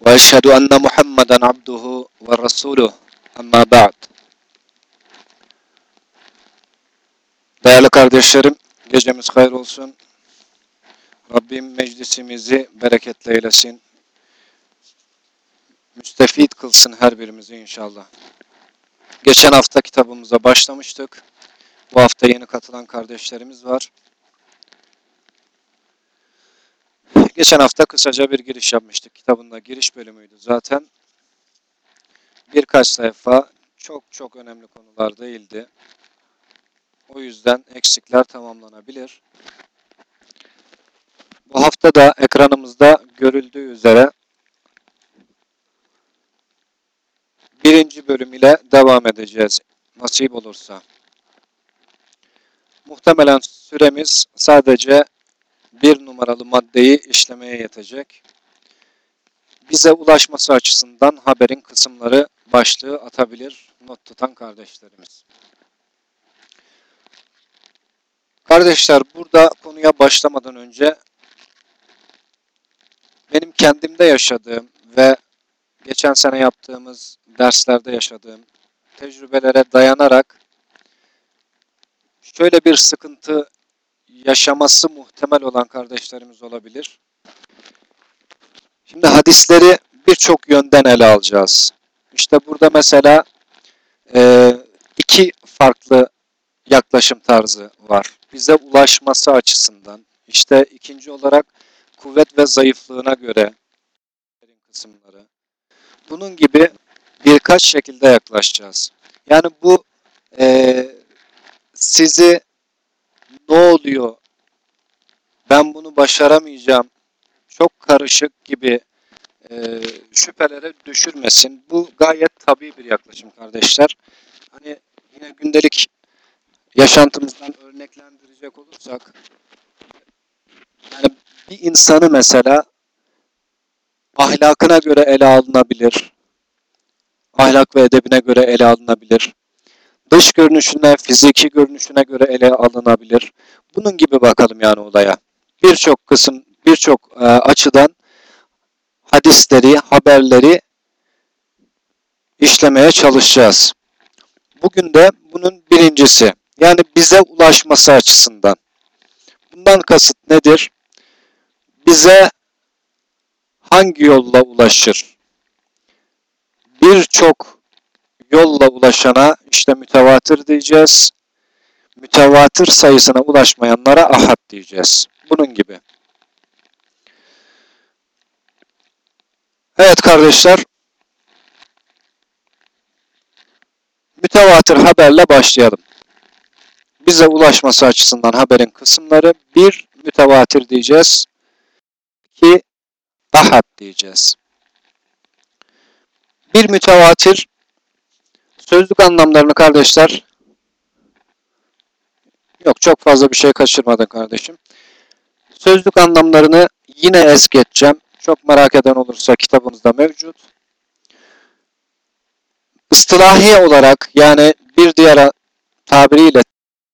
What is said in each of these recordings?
وأشهد أن محمدا عبده ورسوله أما بعد Değerli kardeşlerim, gecemiz hayır olsun. Rabbim meclisimizi bereketli eylesin. Müstefit kılsın her birimizi inşallah. Geçen hafta kitabımıza başlamıştık. Bu hafta yeni katılan kardeşlerimiz var. Geçen hafta kısaca bir giriş yapmıştık. Kitabında giriş bölümüydü zaten. Birkaç sayfa çok çok önemli konular değildi. O yüzden eksikler tamamlanabilir. Bu hafta da ekranımızda görüldüğü üzere birinci bölüm ile devam edeceğiz. Nasip olursa. Muhtemelen süremiz sadece bir numaralı maddeyi işlemeye yetecek. Bize ulaşması açısından haberin kısımları başlığı atabilir not tutan kardeşlerimiz. Kardeşler burada konuya başlamadan önce benim kendimde yaşadığım ve geçen sene yaptığımız derslerde yaşadığım tecrübelere dayanarak şöyle bir sıkıntı yaşaması muhtemel olan kardeşlerimiz olabilir. Şimdi hadisleri birçok yönden ele alacağız. İşte burada mesela e, iki farklı yaklaşım tarzı var. Bize ulaşması açısından. İşte ikinci olarak kuvvet ve zayıflığına göre kısımları. Bunun gibi birkaç şekilde yaklaşacağız. Yani bu e, sizi ne oluyor, ben bunu başaramayacağım, çok karışık gibi e, şüphelere düşürmesin. Bu gayet tabii bir yaklaşım kardeşler. Hani yine gündelik yaşantımızdan örneklendirecek olursak, yani bir insanı mesela ahlakına göre ele alınabilir, ahlak ve edebine göre ele alınabilir, dış görünüşüne, fiziki görünüşüne göre ele alınabilir. Bunun gibi bakalım yani olaya. Birçok kısım, birçok e, açıdan hadisleri, haberleri işlemeye çalışacağız. Bugün de bunun birincisi. Yani bize ulaşması açısından. Bundan kasıt nedir? Bize hangi yolla ulaşır? Birçok yolla ulaşana işte mütevatir diyeceğiz. Mütevatir sayısına ulaşmayanlara ahad diyeceğiz. Bunun gibi. Evet kardeşler. Mütevatir haberle başlayalım. Bize ulaşması açısından haberin kısımları bir mütevatir diyeceğiz. iki ahad diyeceğiz. Bir mütevatir sözlük anlamlarını kardeşler yok çok fazla bir şey kaçırmadın kardeşim. Sözlük anlamlarını yine es geçeceğim. Çok merak eden olursa kitabımızda mevcut. Istilahi olarak yani bir diğer tabiriyle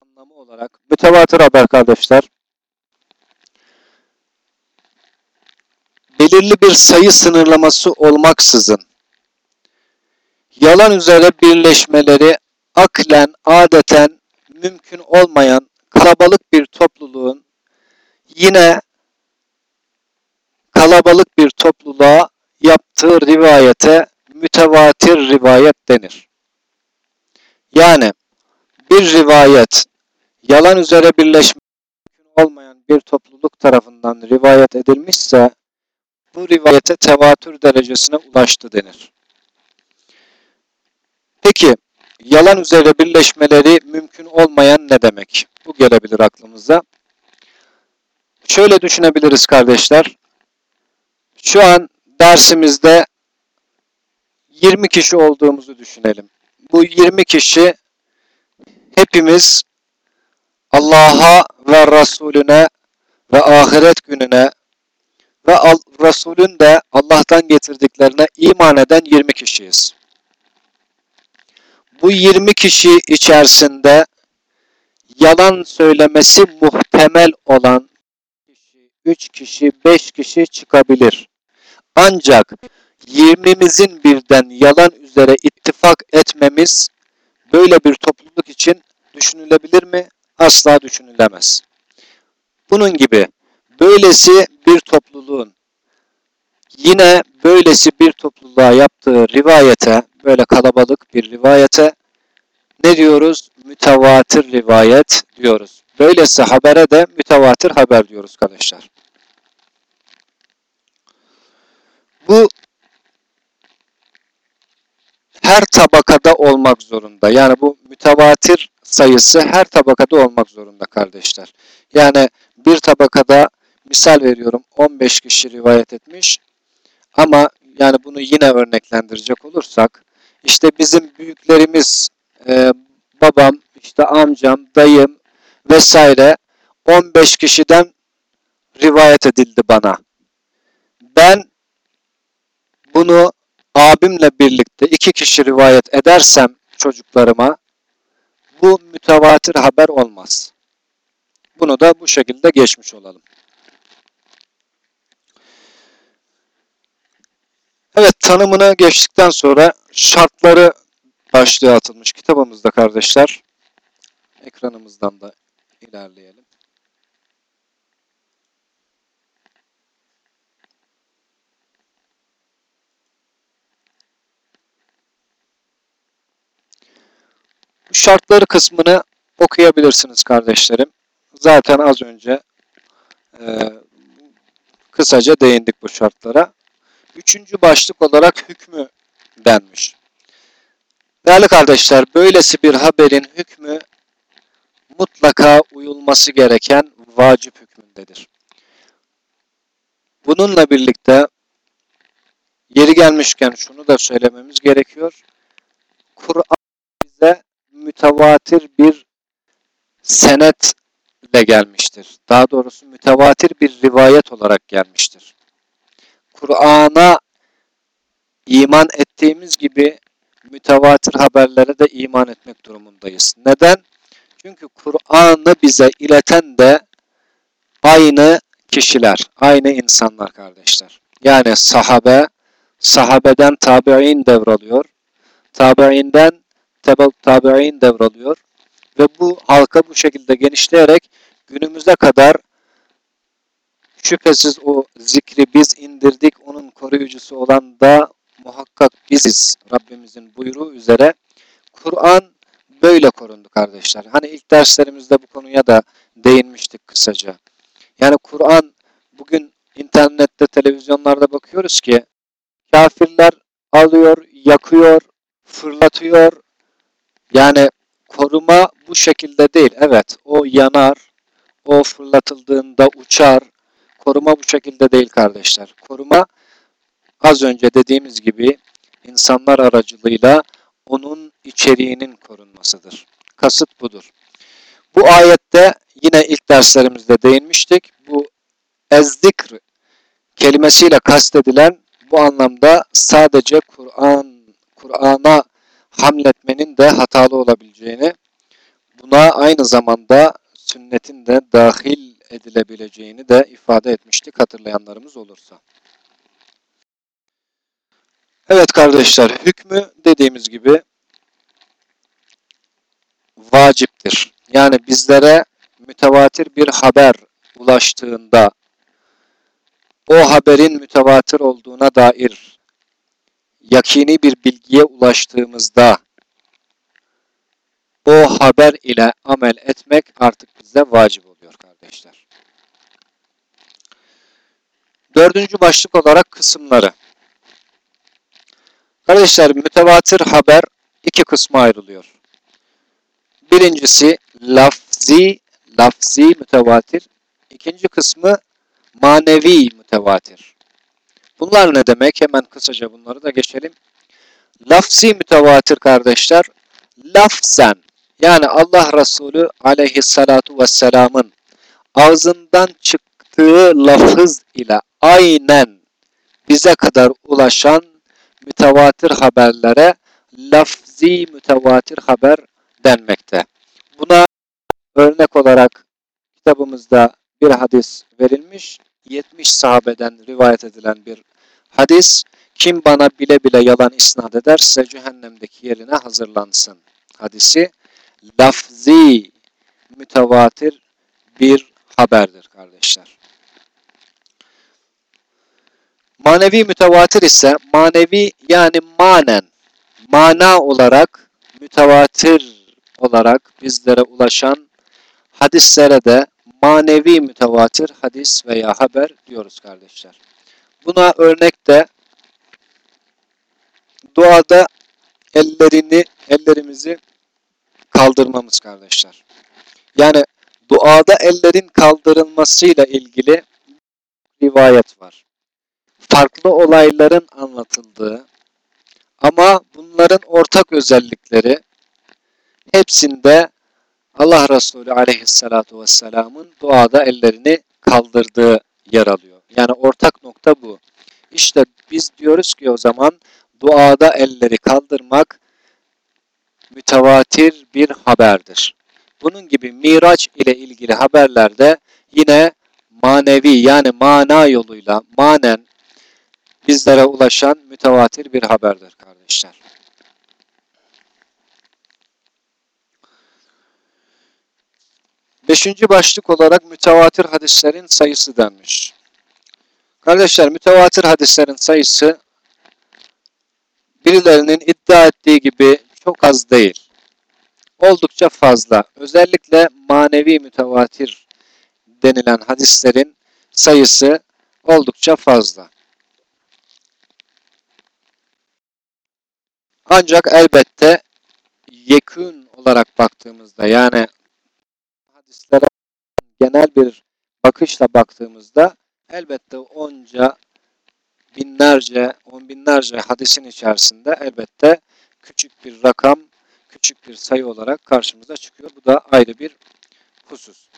anlamı olarak mütevatir haber kardeşler belirli bir sayı sınırlaması olmaksızın yalan üzere birleşmeleri aklen, adeten mümkün olmayan kalabalık bir topluluğun yine kalabalık bir topluluğa yaptığı rivayete mütevatir rivayet denir. Yani bir rivayet yalan üzere birleşme mümkün olmayan bir topluluk tarafından rivayet edilmişse bu rivayete tevatür derecesine ulaştı denir. Peki yalan üzere birleşmeleri mümkün olmayan ne demek? Bu gelebilir aklımıza. Şöyle düşünebiliriz kardeşler. Şu an dersimizde 20 kişi olduğumuzu düşünelim. Bu 20 kişi hepimiz Allah'a ve Resulüne ve ahiret gününe ve Resulün de Allah'tan getirdiklerine iman eden 20 kişiyiz. Bu 20 kişi içerisinde yalan söylemesi muhtemel olan kişi, 3 kişi, 5 kişi çıkabilir. Ancak 20'mizin birden yalan üzere ittifak etmemiz böyle bir topluluk için düşünülebilir mi? Asla düşünülemez. Bunun gibi böylesi bir topluluğun yine böylesi bir topluluğa yaptığı rivayete, böyle kalabalık bir rivayete ne diyoruz? Mütevatir rivayet diyoruz. Böylesi habere de mütevatir haber diyoruz kardeşler. Bu her tabakada olmak zorunda. Yani bu mütevatir sayısı her tabakada olmak zorunda kardeşler. Yani bir tabakada misal veriyorum 15 kişi rivayet etmiş ama yani bunu yine örneklendirecek olursak işte bizim büyüklerimiz e, babam, işte amcam, dayım vesaire 15 kişiden rivayet edildi bana. Ben bunu abimle birlikte iki kişi rivayet edersem çocuklarıma bu mütevatir haber olmaz. Bunu da bu şekilde geçmiş olalım. Evet tanımını geçtikten sonra şartları başlığa atılmış kitabımızda kardeşler. Ekranımızdan da ilerleyelim. Şartları kısmını okuyabilirsiniz kardeşlerim. Zaten az önce e, kısaca değindik bu şartlara. Üçüncü başlık olarak hükmü denmiş. Değerli kardeşler, böylesi bir haberin hükmü mutlaka uyulması gereken vacip hükmündedir. Bununla birlikte yeri gelmişken şunu da söylememiz gerekiyor. Kur'an bize mütevatir bir senetle gelmiştir. Daha doğrusu mütevatir bir rivayet olarak gelmiştir. Kur'an'a iman ettiğimiz gibi mütevatir haberlere de iman etmek durumundayız. Neden? Çünkü Kur'an'ı bize ileten de aynı kişiler, aynı insanlar kardeşler. Yani sahabe, sahabeden tabi'in devralıyor. Tabi'inden tabi'in devralıyor. Ve bu halka bu şekilde genişleyerek günümüze kadar şüphesiz o zikri biz indirdik, onun koruyucusu olan da muhakkak biziz Rabbimizin buyruğu üzere. Kur'an böyle korundu kardeşler. Hani ilk derslerimizde bu konuya da değinmiştik kısaca. Yani Kur'an bugün internette, televizyonlarda bakıyoruz ki kafirler alıyor, yakıyor, fırlatıyor. Yani koruma bu şekilde değil. Evet o yanar, o fırlatıldığında uçar. Koruma bu şekilde değil kardeşler. Koruma az önce dediğimiz gibi insanlar aracılığıyla onun içeriğinin korunmasıdır. Kasıt budur. Bu ayette yine ilk derslerimizde değinmiştik. Bu ezdikr kelimesiyle kastedilen bu anlamda sadece Kur'an Kur'an'a hamletmenin de hatalı olabileceğini, buna aynı zamanda sünnetin de dahil edilebileceğini de ifade etmiştik hatırlayanlarımız olursa. Evet kardeşler, hükmü dediğimiz gibi vaciptir. Yani bizlere mütevatir bir haber ulaştığında o haberin mütevatir olduğuna dair yakini bir bilgiye ulaştığımızda o haber ile amel etmek artık bize vacip oluyor kardeşler. Dördüncü başlık olarak kısımları. Kardeşler mütevatir haber iki kısma ayrılıyor. Birincisi lafzi, lafzi mütevatir. İkinci kısmı manevi mütevatir. Bunlar ne demek? Hemen kısaca bunları da geçelim. Lafzi mütevatir kardeşler, lafzen yani Allah Resulü aleyhissalatu vesselamın ağzından çıktığı lafız ile aynen bize kadar ulaşan mütevatir haberlere lafzi mütevatir haber denmekte. Buna örnek olarak kitabımızda bir hadis verilmiş. 70 sahabeden rivayet edilen bir hadis. Kim bana bile bile yalan isnat ederse cehennemdeki yerine hazırlansın. Hadisi lafzi mütevatir bir haberdir kardeşler. Manevi mütevatir ise manevi yani manen, mana olarak mütevatir olarak bizlere ulaşan hadislere de manevi mütevatir hadis veya haber diyoruz kardeşler. Buna örnek de duada ellerini, ellerimizi kaldırmamız kardeşler. Yani duada ellerin kaldırılmasıyla ilgili rivayet var. Farklı olayların anlatıldığı ama bunların ortak özellikleri hepsinde Allah Resulü aleyhissalatu vesselamın duada ellerini kaldırdığı yer alıyor. Yani ortak nokta bu. İşte biz diyoruz ki o zaman duada elleri kaldırmak mütevatir bir haberdir. Bunun gibi Miraç ile ilgili haberlerde yine manevi yani mana yoluyla manen bizlere ulaşan mütevatir bir haberdir kardeşler. Beşinci başlık olarak mütevatir hadislerin sayısı denmiş. Kardeşler mütevatir hadislerin sayısı birilerinin iddia ettiği gibi çok az değil. Oldukça fazla. Özellikle manevi mütevatir denilen hadislerin sayısı oldukça fazla. Ancak elbette yekün olarak baktığımızda yani hadislere genel bir bakışla baktığımızda elbette onca binlerce, on binlerce hadisin içerisinde elbette küçük bir rakam, küçük bir sayı olarak karşımıza çıkıyor. Bu da ayrı bir husus.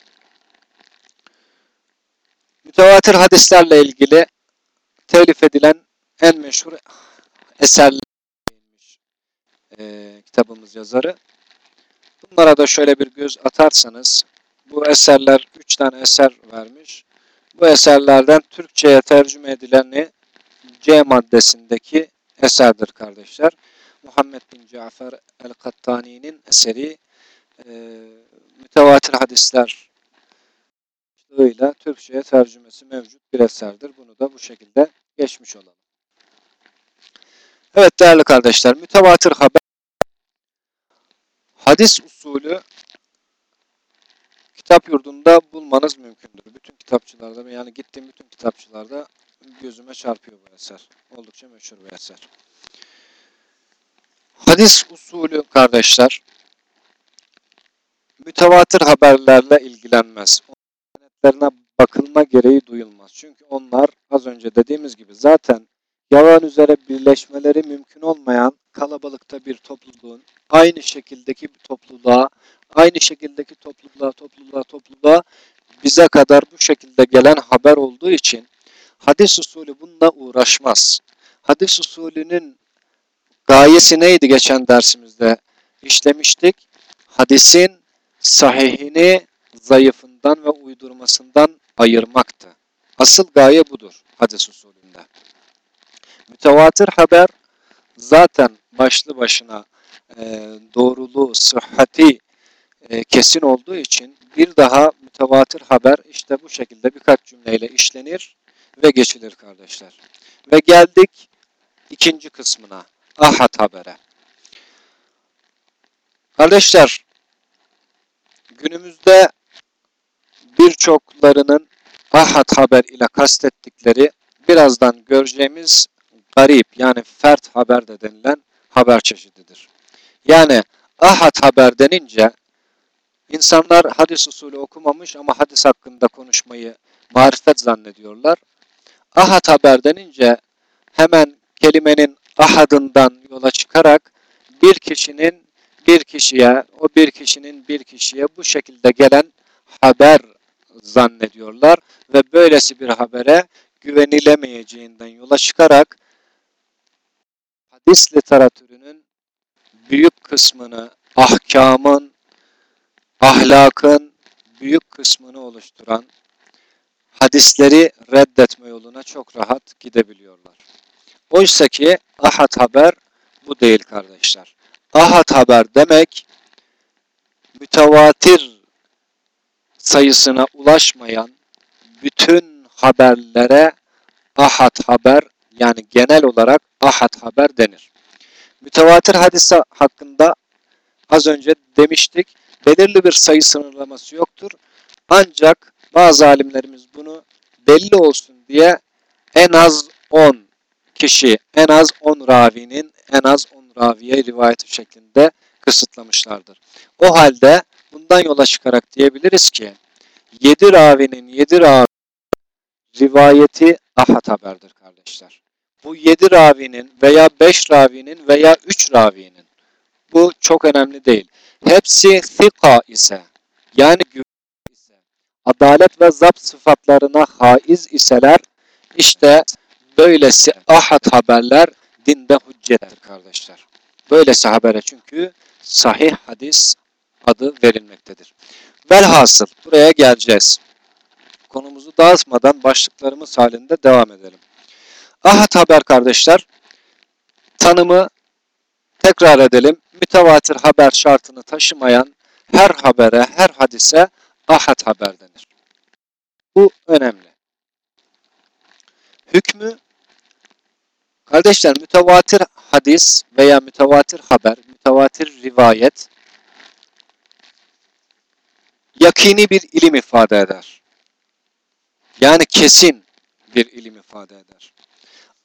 Mütevatir hadislerle ilgili telif edilen en meşhur eserler e, kitabımız yazarı. Bunlara da şöyle bir göz atarsanız bu eserler, üç tane eser vermiş. Bu eserlerden Türkçe'ye tercüme edileni C maddesindeki eserdir kardeşler. Muhammed bin Cafer el-Kattani'nin eseri e, mütevatir hadisler ile Türkçe'ye tercümesi mevcut bir eserdir. Bunu da bu şekilde geçmiş olalım. Evet değerli kardeşler, mütevatir haber hadis usulü kitap yurdunda bulmanız mümkündür. Bütün kitapçılarda yani gittiğim bütün kitapçılarda gözüme çarpıyor bu eser. Oldukça meşhur bir eser. Hadis usulü kardeşler mütevatir haberlerle ilgilenmez. Onlarına bakılma gereği duyulmaz. Çünkü onlar az önce dediğimiz gibi zaten yalan üzere birleşmeleri mümkün olmayan kalabalıkta bir topluluğun aynı şekildeki bir topluluğa, aynı şekildeki topluluğa, topluluğa, topluluğa bize kadar bu şekilde gelen haber olduğu için hadis usulü bununla uğraşmaz. Hadis usulünün gayesi neydi geçen dersimizde işlemiştik? Hadisin sahihini zayıfından ve uydurmasından ayırmaktı. Asıl gaye budur hadis usulünde. Mütevatir haber zaten başlı başına e, doğruluğu, sıhhati e, kesin olduğu için bir daha mütevatir haber işte bu şekilde birkaç cümleyle işlenir ve geçilir kardeşler. Ve geldik ikinci kısmına. Ahad habere. Kardeşler, günümüzde birçoklarının ahad haber ile kastettikleri birazdan göreceğimiz garip yani fert haber de denilen haber çeşididir. Yani ahad haber denince insanlar hadis usulü okumamış ama hadis hakkında konuşmayı marifet zannediyorlar. Ahad haber denince hemen kelimenin ahadından yola çıkarak bir kişinin bir kişiye, o bir kişinin bir kişiye bu şekilde gelen haber zannediyorlar ve böylesi bir habere güvenilemeyeceğinden yola çıkarak hadis literatürünün büyük kısmını ahkamın, ahlakın büyük kısmını oluşturan hadisleri reddetme yoluna çok rahat gidebiliyorlar. Oysa ki ahad haber bu değil kardeşler. Ahad haber demek mütevatir sayısına ulaşmayan bütün haberlere ahad haber yani genel olarak ahad haber denir. Mütevatir hadis hakkında az önce demiştik belirli bir sayı sınırlaması yoktur. Ancak bazı alimlerimiz bunu belli olsun diye en az 10 kişi, en az 10 ravinin en az 10 raviye rivayeti şeklinde kısıtlamışlardır. O halde bundan yola çıkarak diyebiliriz ki 7 ravinin 7 ravi rivayeti ahad haberdir kardeşler. Bu 7 ravinin veya 5 ravinin veya 3 ravinin bu çok önemli değil. Hepsi thika ise yani güven ise adalet ve zapt sıfatlarına haiz iseler işte böylesi ahad haberler dinde hüccettir kardeşler. Böylesi habere çünkü sahih hadis adı verilmektedir. Velhasıl buraya geleceğiz. Konumuzu dağıtmadan başlıklarımız halinde devam edelim. Ahad haber kardeşler tanımı tekrar edelim. Mütevatir haber şartını taşımayan her habere, her hadise ahad haber denir. Bu önemli. Hükmü Kardeşler mütevatir hadis veya mütevatir haber, mütevatir rivayet yakini bir ilim ifade eder. Yani kesin bir ilim ifade eder.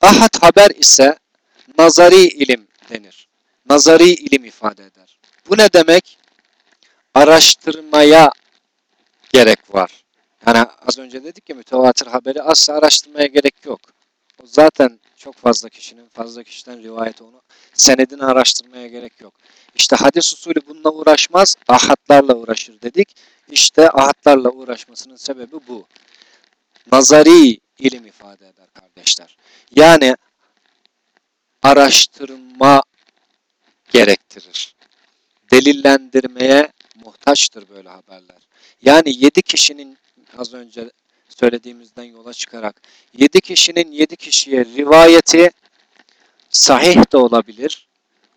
Ahad haber ise nazari ilim denir. Nazari ilim ifade eder. Bu ne demek? Araştırmaya gerek var. Yani az önce dedik ki mütevatir haberi asla araştırmaya gerek yok. O zaten çok fazla kişinin, fazla kişiden rivayet onu senedini araştırmaya gerek yok. İşte hadis usulü bununla uğraşmaz, ahatlarla uğraşır dedik. İşte ahatlarla uğraşmasının sebebi bu. Nazari ilim ifade eder kardeşler. Yani araştırma gerektirir. Delillendirmeye muhtaçtır böyle haberler. Yani yedi kişinin az önce söylediğimizden yola çıkarak 7 kişinin 7 kişiye rivayeti sahih de olabilir,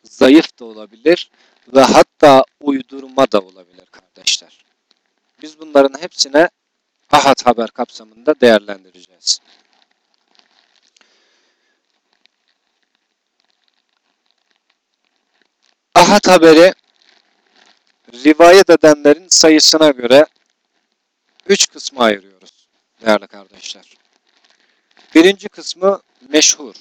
zayıf da olabilir ve hatta uydurma da olabilir kardeşler. Biz bunların hepsine ahad haber kapsamında değerlendireceğiz. Ahad haberi rivayet edenlerin sayısına göre üç kısma ayırıyoruz değerli kardeşler. Birinci kısmı meşhur.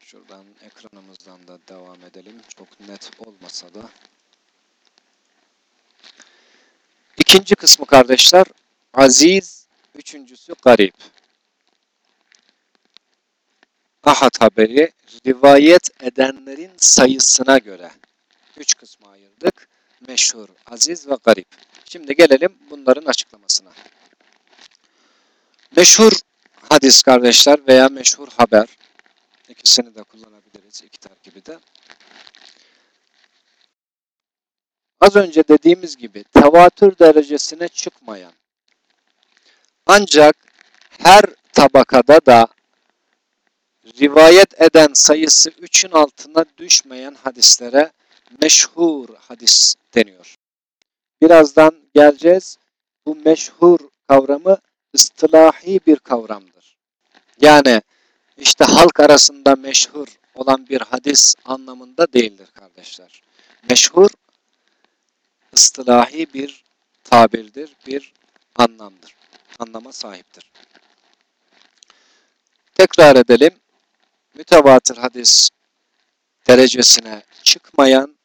Şuradan ekranımızdan da devam edelim. Çok net olmasa da. İkinci kısmı kardeşler aziz, üçüncüsü garip. Ahad haberi rivayet edenlerin sayısına göre üç kısma ayırdık. Meşhur, aziz ve garip. Şimdi gelelim bunların açıklamasına. Meşhur hadis kardeşler veya meşhur haber ikisini de kullanabiliriz iki terkibi de. Az önce dediğimiz gibi tevatür derecesine çıkmayan ancak her tabakada da rivayet eden sayısı 3'ün altına düşmeyen hadislere meşhur hadis deniyor. Birazdan geleceğiz. Bu meşhur kavramı ıstılahi bir kavramdır. Yani işte halk arasında meşhur olan bir hadis anlamında değildir kardeşler. Meşhur ıstılahi bir tabirdir, bir anlamdır. Anlama sahiptir. Tekrar edelim. Mütevatir hadis derecesine çıkmayan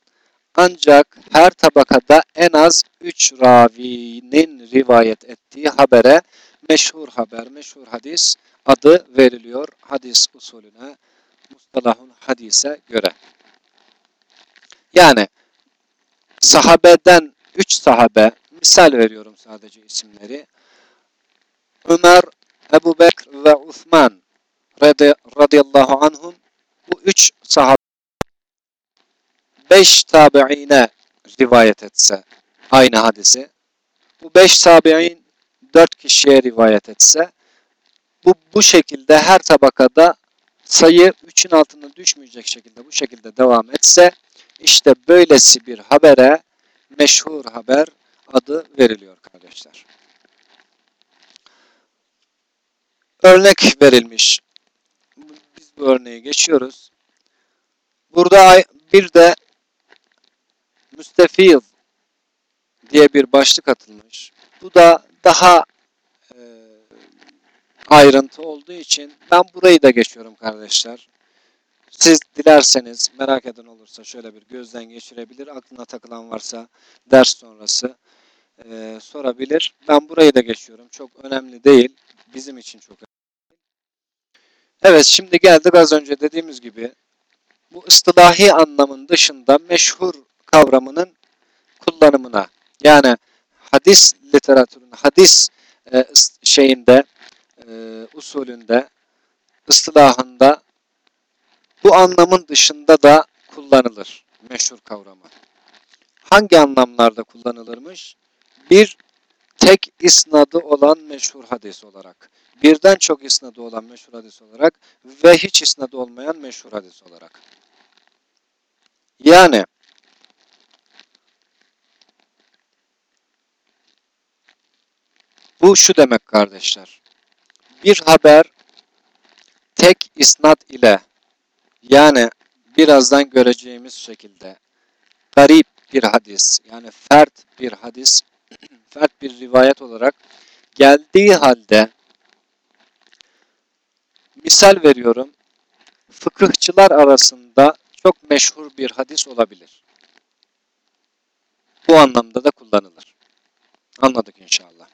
ancak her tabakada en az üç ravinin rivayet ettiği habere meşhur haber, meşhur hadis adı veriliyor hadis usulüne, mustalahun hadise göre. Yani sahabeden üç sahabe, misal veriyorum sadece isimleri. Ömer, Ebu Bekr ve Uthman radıyallahu anhum bu üç sahabe beş tabiine rivayet etse aynı hadisi bu beş tabi'in dört kişiye rivayet etse bu, bu şekilde her tabakada sayı üçün altına düşmeyecek şekilde bu şekilde devam etse işte böylesi bir habere meşhur haber adı veriliyor kardeşler. Örnek verilmiş. Biz bu örneği geçiyoruz. Burada bir de müstefil diye bir başlık atılmış. Bu da daha e, ayrıntı olduğu için ben burayı da geçiyorum kardeşler. Siz dilerseniz merak eden olursa şöyle bir gözden geçirebilir. Aklına takılan varsa ders sonrası e, sorabilir. Ben burayı da geçiyorum. Çok önemli değil. Bizim için çok önemli. Evet şimdi geldik az önce dediğimiz gibi bu ıstılahi anlamın dışında meşhur kavramının kullanımına yani hadis literatüründe, hadis e, şeyinde, e, usulünde, ıstılahında bu anlamın dışında da kullanılır meşhur kavramı. Hangi anlamlarda kullanılırmış? Bir, tek isnadı olan meşhur hadis olarak. Birden çok isnadı olan meşhur hadis olarak ve hiç isnadı olmayan meşhur hadis olarak. Yani Bu şu demek kardeşler. Bir haber tek isnat ile yani birazdan göreceğimiz şekilde garip bir hadis yani fert bir hadis fert bir rivayet olarak geldiği halde misal veriyorum fıkıhçılar arasında çok meşhur bir hadis olabilir. Bu anlamda da kullanılır. Anladık inşallah.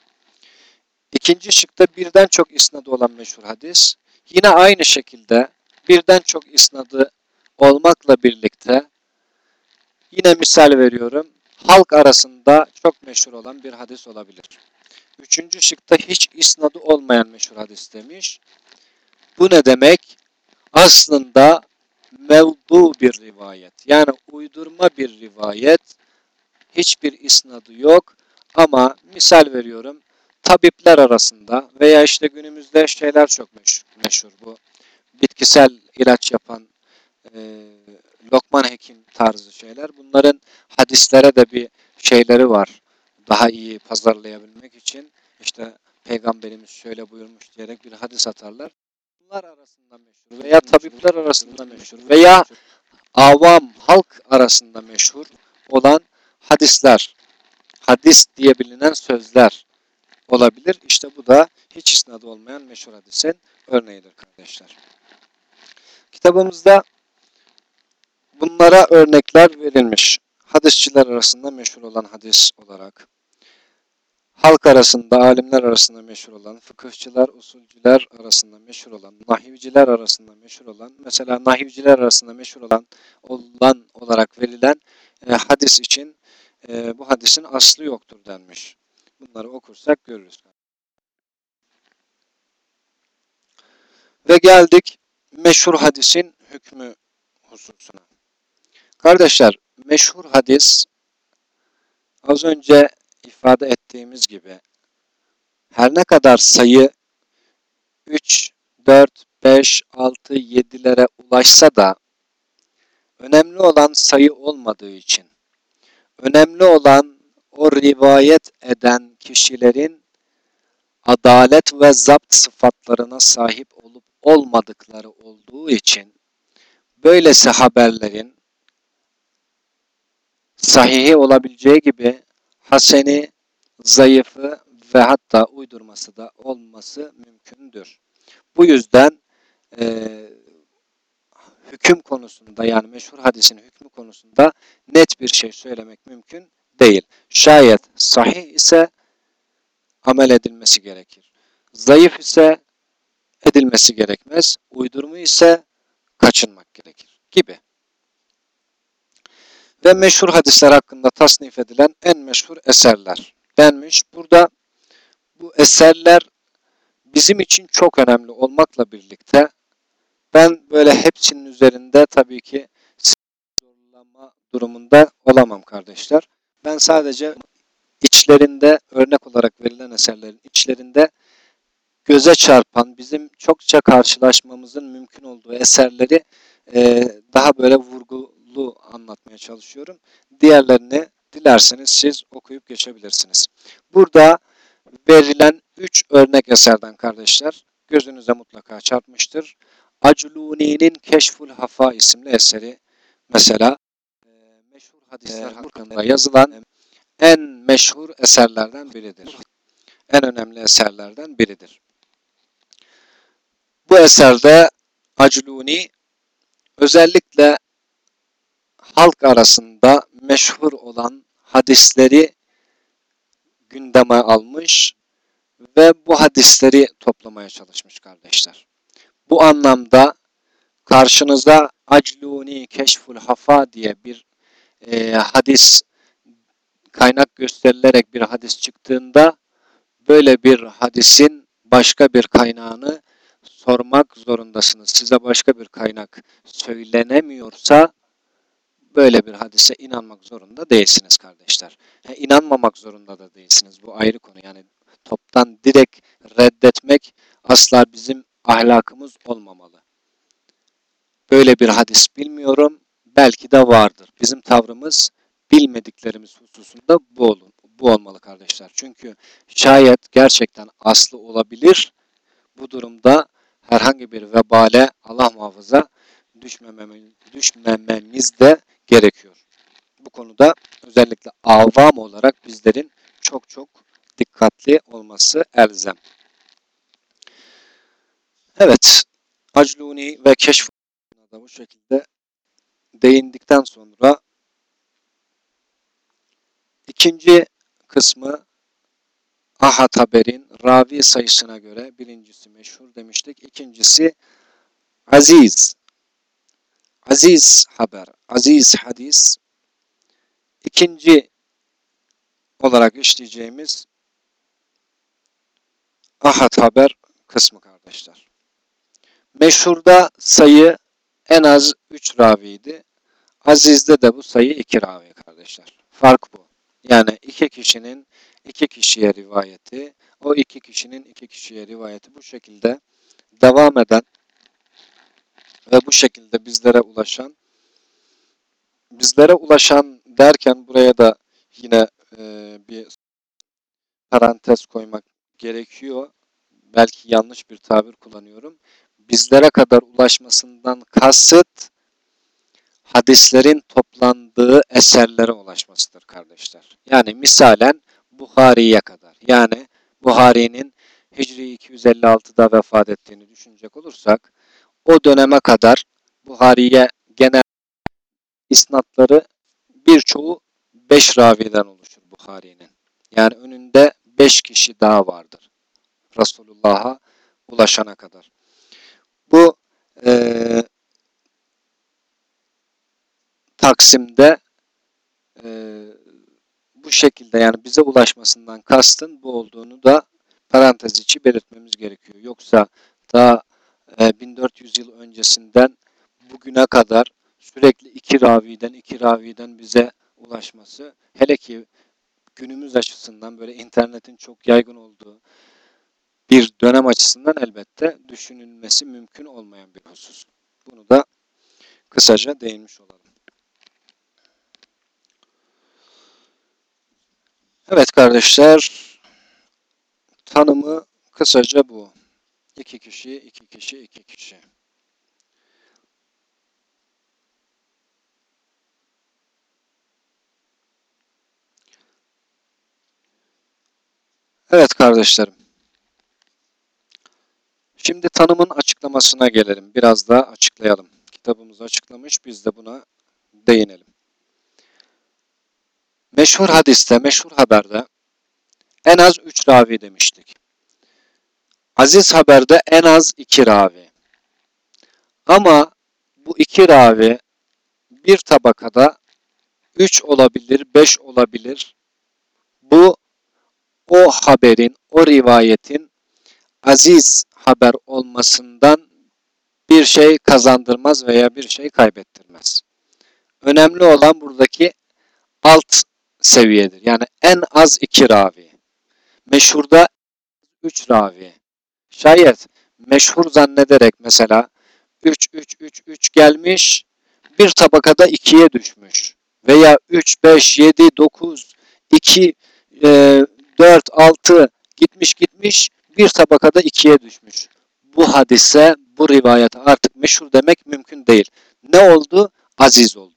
İkinci şıkta birden çok isnadı olan meşhur hadis. Yine aynı şekilde birden çok isnadı olmakla birlikte yine misal veriyorum. Halk arasında çok meşhur olan bir hadis olabilir. Üçüncü şıkta hiç isnadı olmayan meşhur hadis demiş. Bu ne demek? Aslında mevdu bir rivayet. Yani uydurma bir rivayet. Hiçbir isnadı yok. Ama misal veriyorum tabipler arasında veya işte günümüzde şeyler çok meşhur. meşhur bu bitkisel ilaç yapan e, Lokman Hekim tarzı şeyler. Bunların hadislere de bir şeyleri var. Daha iyi pazarlayabilmek için işte Peygamberimiz şöyle buyurmuş diyerek bir hadis atarlar. Bunlar arasında meşhur veya tabipler arasında meşhur veya avam halk arasında meşhur olan hadisler, hadis diye bilinen sözler olabilir. İşte bu da hiç isnadı olmayan meşhur hadisin örneğidir kardeşler. Kitabımızda bunlara örnekler verilmiş. Hadisçiler arasında meşhur olan hadis olarak, halk arasında, alimler arasında meşhur olan, fıkıhçılar, usulcüler arasında meşhur olan, nahivciler arasında meşhur olan, mesela nahivciler arasında meşhur olan, olan olarak verilen e, hadis için e, bu hadisin aslı yoktur denmiş. Bunları okursak görürüz. Ve geldik meşhur hadisin hükmü hususuna. Kardeşler, meşhur hadis az önce ifade ettiğimiz gibi her ne kadar sayı 3, 4, 5, 6, 7'lere ulaşsa da önemli olan sayı olmadığı için önemli olan o rivayet eden kişilerin adalet ve zapt sıfatlarına sahip olup olmadıkları olduğu için böylesi haberlerin sahihi olabileceği gibi haseni, zayıfı ve hatta uydurması da olması mümkündür. Bu yüzden e, hüküm konusunda yani meşhur hadisin hükmü konusunda net bir şey söylemek mümkün değil. Şayet sahih ise amel edilmesi gerekir. Zayıf ise edilmesi gerekmez. Uydurma ise kaçınmak gerekir gibi. Ve meşhur hadisler hakkında tasnif edilen en meşhur eserler denmiş. Burada bu eserler bizim için çok önemli olmakla birlikte ben böyle hepsinin üzerinde tabii ki zorlama durumunda olamam kardeşler. Ben sadece içlerinde örnek olarak verilen eserlerin içlerinde göze çarpan, bizim çokça karşılaşmamızın mümkün olduğu eserleri e, daha böyle vurgulu anlatmaya çalışıyorum. Diğerlerini dilerseniz siz okuyup geçebilirsiniz. Burada verilen 3 örnek eserden kardeşler gözünüze mutlaka çarpmıştır. Acluni'nin Keşful Hafa isimli eseri mesela e, meşhur hadisler hakkında yazılan en meşhur eserlerden biridir. En önemli eserlerden biridir. Bu eserde Acluni özellikle halk arasında meşhur olan hadisleri gündeme almış ve bu hadisleri toplamaya çalışmış kardeşler. Bu anlamda karşınıza Acluni Keşful Hafa diye bir e, hadis kaynak gösterilerek bir hadis çıktığında böyle bir hadisin başka bir kaynağını sormak zorundasınız. Size başka bir kaynak söylenemiyorsa böyle bir hadise inanmak zorunda değilsiniz kardeşler. He, inanmamak zorunda da değilsiniz. Bu ayrı konu. Yani toptan direkt reddetmek asla bizim ahlakımız olmamalı. Böyle bir hadis bilmiyorum. Belki de vardır. Bizim tavrımız bilmediklerimiz hususunda bu, olun, bu olmalı kardeşler. Çünkü şayet gerçekten aslı olabilir. Bu durumda herhangi bir vebale Allah muhafaza düşmememiz, de gerekiyor. Bu konuda özellikle avam olarak bizlerin çok çok dikkatli olması elzem. Evet, Acluni ve Keşf bu şekilde değindikten sonra ikinci kısmı Ahad haberin ravi sayısına göre birincisi meşhur demiştik. ikincisi aziz. Aziz haber, aziz hadis. İkinci olarak işleyeceğimiz ahad haber kısmı kardeşler. Meşhurda sayı en az 3 raviydi. Aziz'de de bu sayı 2 ravi kardeşler. Fark bu. Yani iki kişinin iki kişiye rivayeti, o iki kişinin iki kişiye rivayeti bu şekilde devam eden ve bu şekilde bizlere ulaşan bizlere ulaşan derken buraya da yine e, bir parantez koymak gerekiyor. Belki yanlış bir tabir kullanıyorum. Bizlere kadar ulaşmasından kasıt hadislerin toplandığı eserlere ulaşmasıdır kardeşler. Yani misalen Buhari'ye kadar. Yani Buhari'nin Hicri 256'da vefat ettiğini düşünecek olursak o döneme kadar Buhari'ye genel isnatları birçoğu 5 raviden oluşur Buhari'nin. Yani önünde 5 kişi daha vardır. Resulullah'a ulaşana kadar. Bu e, Taksim'de e, bu şekilde yani bize ulaşmasından kastın bu olduğunu da parantez içi belirtmemiz gerekiyor. Yoksa daha e, 1400 yıl öncesinden bugüne kadar sürekli iki raviden iki raviden bize ulaşması hele ki günümüz açısından böyle internetin çok yaygın olduğu bir dönem açısından elbette düşünülmesi mümkün olmayan bir husus. Bunu da kısaca değinmiş olalım. Evet kardeşler, tanımı kısaca bu. İki kişi, iki kişi, iki kişi. Evet kardeşlerim. Şimdi tanımın açıklamasına gelelim. Biraz daha açıklayalım. Kitabımız açıklamış, biz de buna değinelim. Meşhur hadiste, meşhur haberde en az üç ravi demiştik. aziz haberde en az iki ravi. Ama bu iki ravi bir tabakada üç olabilir, beş olabilir. Bu o haberin, o rivayetin aziz haber olmasından bir şey kazandırmaz veya bir şey kaybettirmez. Önemli olan buradaki alt seviyedir. Yani en az iki ravi. Meşhurda üç ravi. Şayet meşhur zannederek mesela 3 3 3 3 gelmiş bir tabakada 2'ye düşmüş veya 3 5 7 9 2 e, 4 6 gitmiş gitmiş bir tabakada 2'ye düşmüş. Bu hadise bu rivayete artık meşhur demek mümkün değil. Ne oldu? Aziz oldu.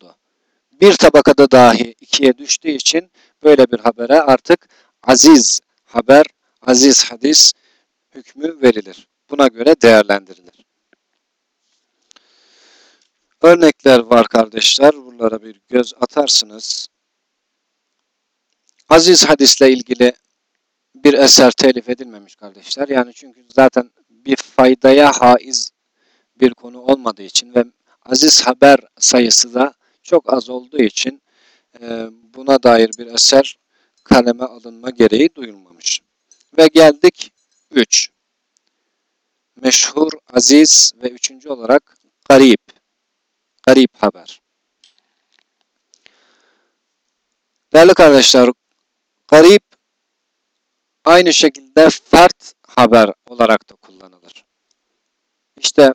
Bir tabakada dahi ikiye düştüğü için böyle bir habere artık aziz haber, aziz hadis hükmü verilir. Buna göre değerlendirilir. Örnekler var kardeşler. Buralara bir göz atarsınız. Aziz hadisle ilgili bir eser telif edilmemiş kardeşler. Yani çünkü zaten bir faydaya haiz bir konu olmadığı için ve aziz haber sayısı da çok az olduğu için e, buna dair bir eser kaleme alınma gereği duyulmamış. Ve geldik 3. Meşhur, aziz ve üçüncü olarak garip. Garip haber. Değerli kardeşler, garip aynı şekilde fert haber olarak da kullanılır. İşte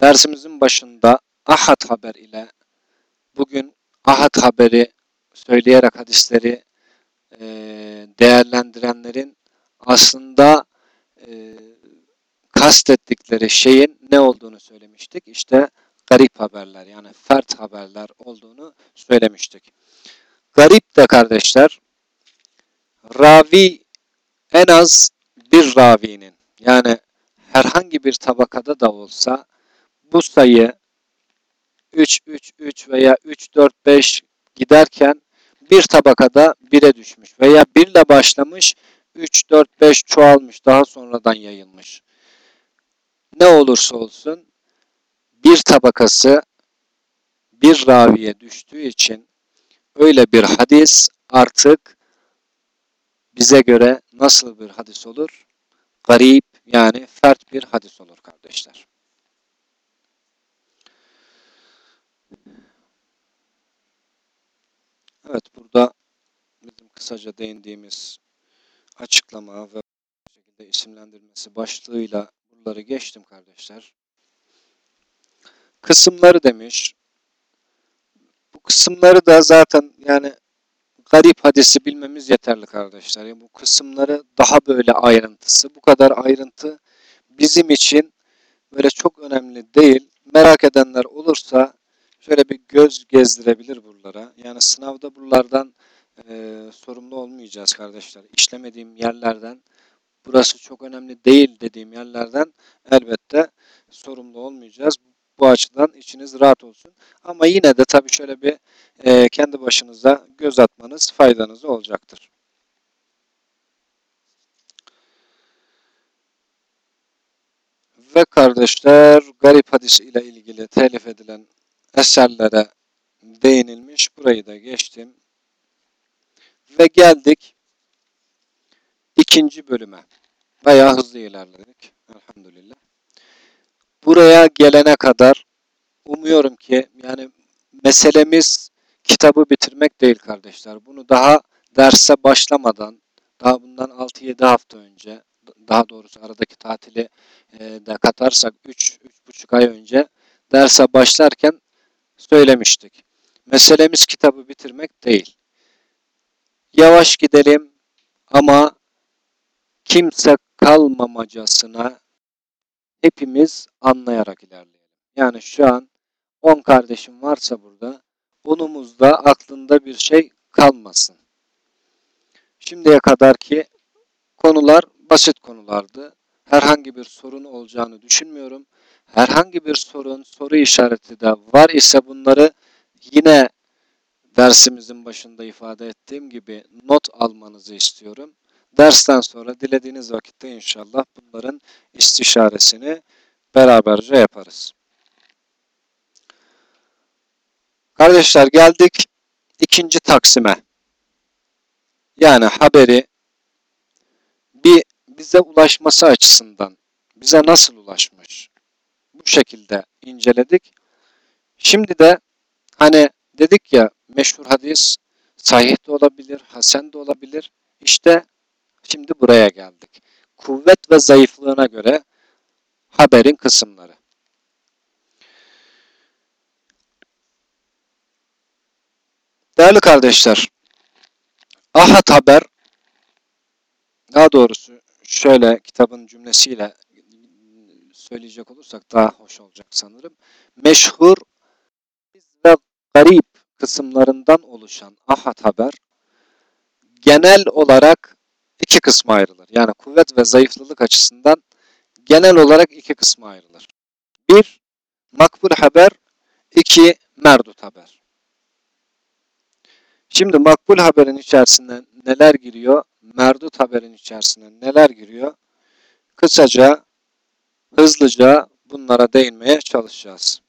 dersimizin başında ahad haber ile bugün ahad haberi söyleyerek hadisleri e, değerlendirenlerin aslında e, kastettikleri şeyin ne olduğunu söylemiştik. İşte garip haberler yani fert haberler olduğunu söylemiştik. Garip de kardeşler ravi en az bir ravinin yani herhangi bir tabakada da olsa bu sayı 3, 3, 3 veya 3, 4, 5 giderken bir tabakada 1'e düşmüş veya 1 ile başlamış 3, 4, 5 çoğalmış daha sonradan yayılmış. Ne olursa olsun bir tabakası bir raviye düştüğü için öyle bir hadis artık bize göre nasıl bir hadis olur? Garip yani fert bir hadis olur kardeşler. Evet burada bizim kısaca değindiğimiz açıklama ve şekilde isimlendirmesi başlığıyla buraları geçtim kardeşler. Kısımları demiş. Bu kısımları da zaten yani garip hadisi bilmemiz yeterli kardeşler. Yani bu kısımları daha böyle ayrıntısı, bu kadar ayrıntı bizim için böyle çok önemli değil. Merak edenler olursa şöyle bir göz gezdirebilir buralara. Yani sınavda buralardan e, sorumlu olmayacağız kardeşler. İşlemediğim yerlerden, burası çok önemli değil dediğim yerlerden elbette sorumlu olmayacağız. Bu açıdan içiniz rahat olsun. Ama yine de tabii şöyle bir e, kendi başınıza göz atmanız faydanız olacaktır. Ve kardeşler garip hadis ile ilgili telif edilen eserlere değinilmiş. Burayı da geçtim. Ve geldik ikinci bölüme. Bayağı hızlı ilerledik. Elhamdülillah. Buraya gelene kadar umuyorum ki yani meselemiz kitabı bitirmek değil kardeşler. Bunu daha derse başlamadan, daha bundan 6-7 hafta önce, daha doğrusu aradaki tatili de katarsak 3-3,5 ay önce derse başlarken söylemiştik. Meselemiz kitabı bitirmek değil. Yavaş gidelim ama kimse kalmamacasına hepimiz anlayarak ilerleyelim. Yani şu an 10 kardeşim varsa burada onumuzda aklında bir şey kalmasın. Şimdiye kadar ki konular basit konulardı. Herhangi bir sorun olacağını düşünmüyorum. Herhangi bir sorun, soru işareti de var ise bunları yine dersimizin başında ifade ettiğim gibi not almanızı istiyorum. Dersten sonra dilediğiniz vakitte inşallah bunların istişaresini beraberce yaparız. Kardeşler geldik ikinci taksime. Yani haberi bir bize ulaşması açısından bize nasıl ulaşmış? Bu şekilde inceledik. Şimdi de hani dedik ya meşhur hadis sahih de olabilir, hasen de olabilir. İşte şimdi buraya geldik. Kuvvet ve zayıflığına göre haberin kısımları. Değerli kardeşler, ahad haber, daha doğrusu şöyle kitabın cümlesiyle söyleyecek olursak daha hoş olacak sanırım. Meşhur ve garip kısımlarından oluşan ahad haber genel olarak iki kısma ayrılır. Yani kuvvet ve zayıflılık açısından genel olarak iki kısma ayrılır. Bir, makbul haber, iki, merdut haber. Şimdi makbul haberin içerisine neler giriyor? Merdut haberin içerisine neler giriyor? Kısaca, hızlıca bunlara değinmeye çalışacağız.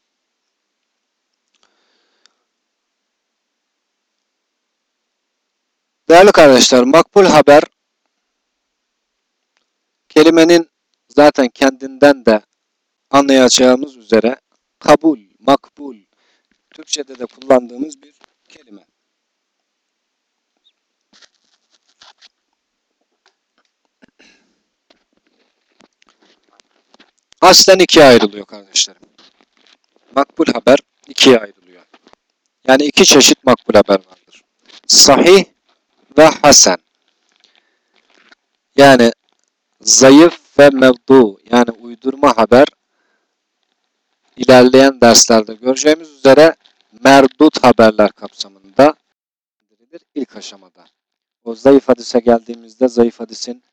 Değerli kardeşler, makbul haber kelimenin zaten kendinden de anlayacağımız üzere kabul, makbul, Türkçe'de de kullandığımız bir kelime. Aslen ikiye ayrılıyor kardeşlerim. Makbul haber ikiye ayrılıyor. Yani iki çeşit makbul haber vardır. Sahih ve hasen. Yani zayıf ve mevdu yani uydurma haber ilerleyen derslerde göreceğimiz üzere merdut haberler kapsamında ilk aşamada. O zayıf hadise geldiğimizde zayıf hadisin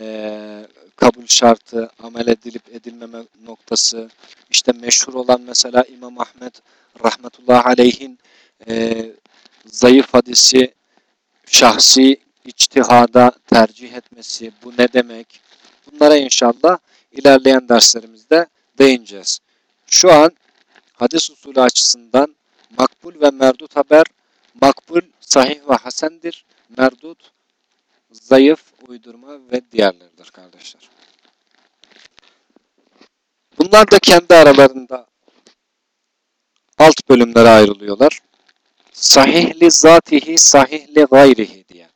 e, kabul şartı, amel edilip edilmeme noktası, işte meşhur olan mesela İmam Ahmet rahmetullah aleyhin e, zayıf hadisi şahsi içtihada tercih etmesi, bu ne demek? Bunlara inşallah ilerleyen derslerimizde değineceğiz. Şu an hadis usulü açısından makbul ve merdut haber, makbul sahih ve hasendir, merdut zayıf, uydurma ve diğerleridir kardeşler. Bunlar da kendi aralarında alt bölümlere ayrılıyorlar. Sahih li zatihi, sahih gayrihi diye.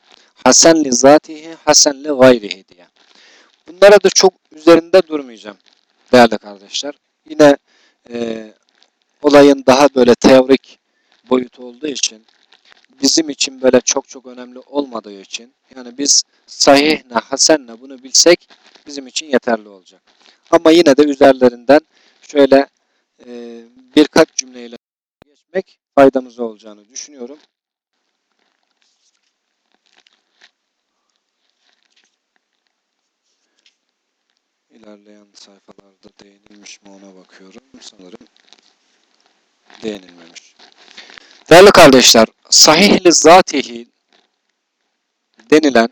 Hasen li zatihi, hasen gayrihi diye. Bunlara da çok üzerinde durmayacağım değerli kardeşler. Yine e, olayın daha böyle teorik boyutu olduğu için bizim için böyle çok çok önemli olmadığı için yani biz sahih ne hasen ne bunu bilsek bizim için yeterli olacak. Ama yine de üzerlerinden şöyle e, birkaç cümleyle geçmek faydamız olacağını düşünüyorum. İlerleyen sayfalarda değinilmiş mi ona bakıyorum. Sanırım değinilmemiş. Değerli kardeşler, sahih zatihi denilen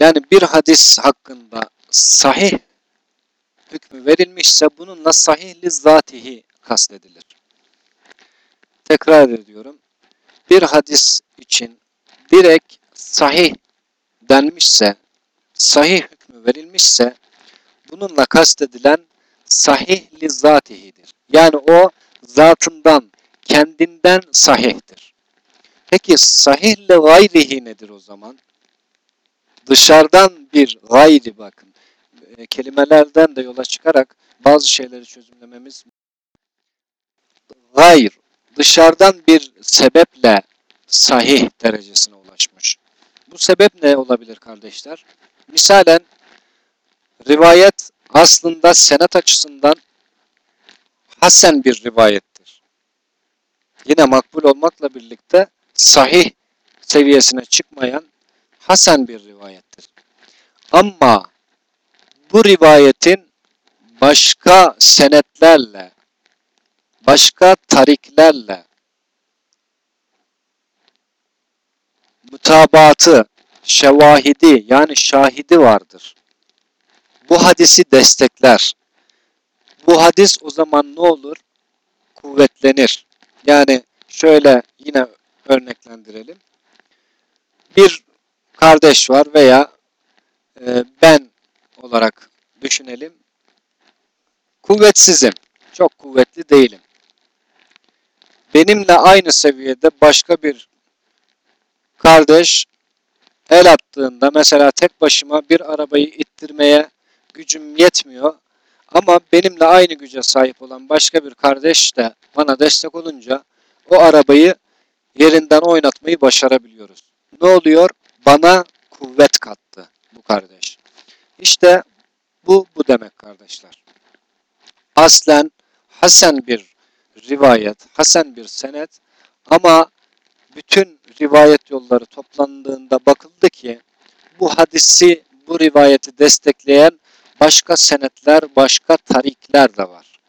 yani bir hadis hakkında sahih hükmü verilmişse bununla sahih zatihi kastedilir. Tekrar ediyorum. Bir hadis için direkt sahih denmişse, sahih hükmü verilmişse bununla kastedilen sahih zatihidir. Yani o zatından kendinden sahihtir. Peki sahihle gayrihi nedir o zaman? Dışarıdan bir gayri bakın. E, kelimelerden de yola çıkarak bazı şeyleri çözümlememiz gayr, dışarıdan bir sebeple sahih derecesine ulaşmış. Bu sebep ne olabilir kardeşler? Misalen rivayet aslında senet açısından hasen bir rivayet yine makbul olmakla birlikte sahih seviyesine çıkmayan hasen bir rivayettir. Ama bu rivayetin başka senetlerle, başka tariklerle mutabatı, şevahidi yani şahidi vardır. Bu hadisi destekler. Bu hadis o zaman ne olur? Kuvvetlenir. Yani şöyle yine örneklendirelim. Bir kardeş var veya e, ben olarak düşünelim. Kuvvetsizim. Çok kuvvetli değilim. Benimle aynı seviyede başka bir kardeş el attığında mesela tek başıma bir arabayı ittirmeye gücüm yetmiyor ama benimle aynı güce sahip olan başka bir kardeş de bana destek olunca o arabayı yerinden oynatmayı başarabiliyoruz. Ne oluyor? Bana kuvvet kattı bu kardeş. İşte bu bu demek kardeşler. Aslen hasen bir rivayet, hasen bir senet ama bütün rivayet yolları toplandığında bakıldı ki bu hadisi, bu rivayeti destekleyen başka senetler, başka tarikler de var.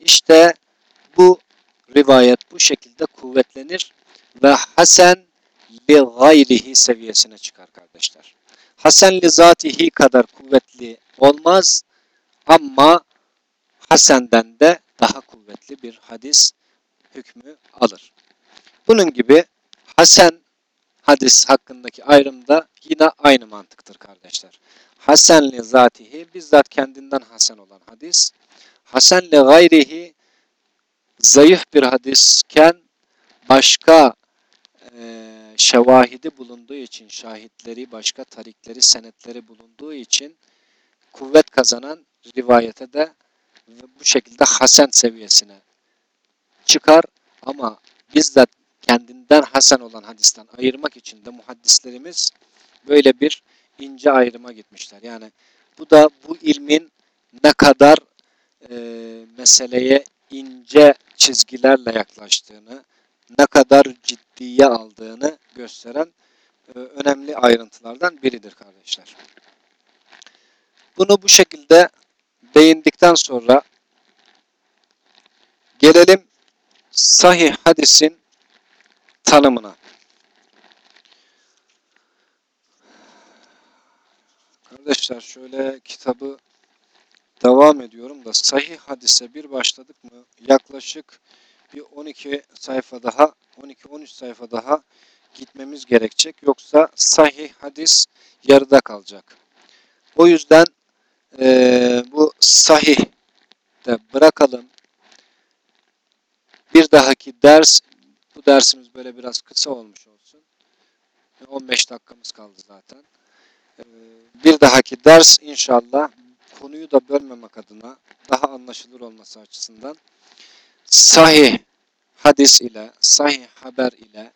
İşte bu rivayet bu şekilde kuvvetlenir ve hasen li gayrihi seviyesine çıkar kardeşler. Hasen li zatihi kadar kuvvetli olmaz ama hasenden de daha kuvvetli bir hadis hükmü alır. Bunun gibi hasen hadis hakkındaki ayrımda yine aynı mantıktır kardeşler. Hasenli zatihi bizzat kendinden hasen olan hadis. Hasenli gayrihi zayıf bir hadisken başka e, şevahidi bulunduğu için, şahitleri, başka tarikleri, senetleri bulunduğu için kuvvet kazanan rivayete de bu şekilde hasen seviyesine çıkar ama bizzat kendinden hasen olan hadisten ayırmak için de muhaddislerimiz böyle bir ince ayrıma gitmişler. Yani bu da bu ilmin ne kadar e, meseleye ince çizgilerle yaklaştığını, ne kadar ciddiye aldığını gösteren e, önemli ayrıntılardan biridir kardeşler. Bunu bu şekilde değindikten sonra gelelim sahih hadisin tanımına. Kardeşler şöyle kitabı devam ediyorum da sahih hadise bir başladık mı yaklaşık bir 12 sayfa daha 12-13 sayfa daha gitmemiz gerekecek. Yoksa sahih hadis yarıda kalacak. O yüzden e, bu sahih de bırakalım. Bir dahaki ders dersimiz böyle biraz kısa olmuş olsun. 15 dakikamız kaldı zaten. Ee, bir dahaki ders inşallah konuyu da bölmemek adına daha anlaşılır olması açısından sahih hadis ile, sahih haber ile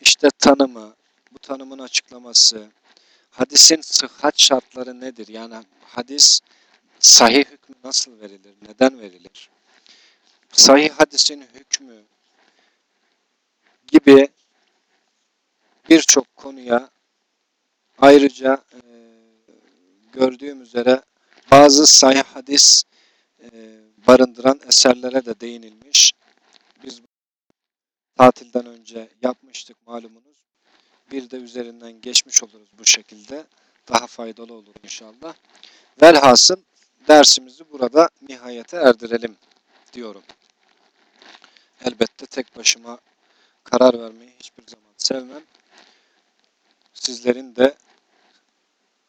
işte tanımı, bu tanımın açıklaması, hadisin sıhhat şartları nedir? Yani hadis sahih hükmü nasıl verilir, neden verilir? Sahih hadisin hükmü, gibi birçok konuya ayrıca e, gördüğüm üzere bazı sahih hadis e, barındıran eserlere de değinilmiş. Biz tatilden önce yapmıştık malumunuz. Bir de üzerinden geçmiş oluruz bu şekilde. Daha faydalı olur inşallah. Velhasıl dersimizi burada nihayete erdirelim diyorum. Elbette tek başıma karar vermeyi hiçbir zaman sevmem. Sizlerin de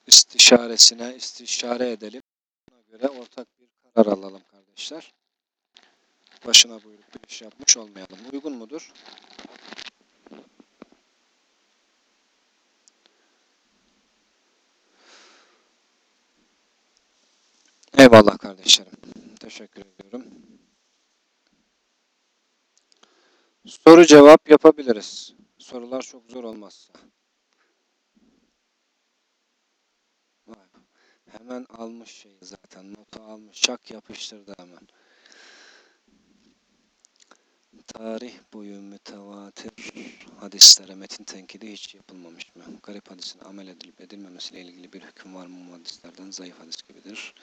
istişaresine istişare edelim. Buna göre ortak bir karar alalım kardeşler. Başına buyruk bir iş yapmış olmayalım. Uygun mudur? Eyvallah kardeşlerim. Teşekkür ediyorum. Soru cevap yapabiliriz. Sorular çok zor olmazsa. Hemen almış şeyi zaten. Notu almış. Şak yapıştırdı hemen. Tarih boyu mütevatir hadislere metin tenkidi hiç yapılmamış mı? Garip hadisin amel edilip edilmemesiyle ilgili bir hüküm var mı hadislerden? Zayıf hadis gibidir.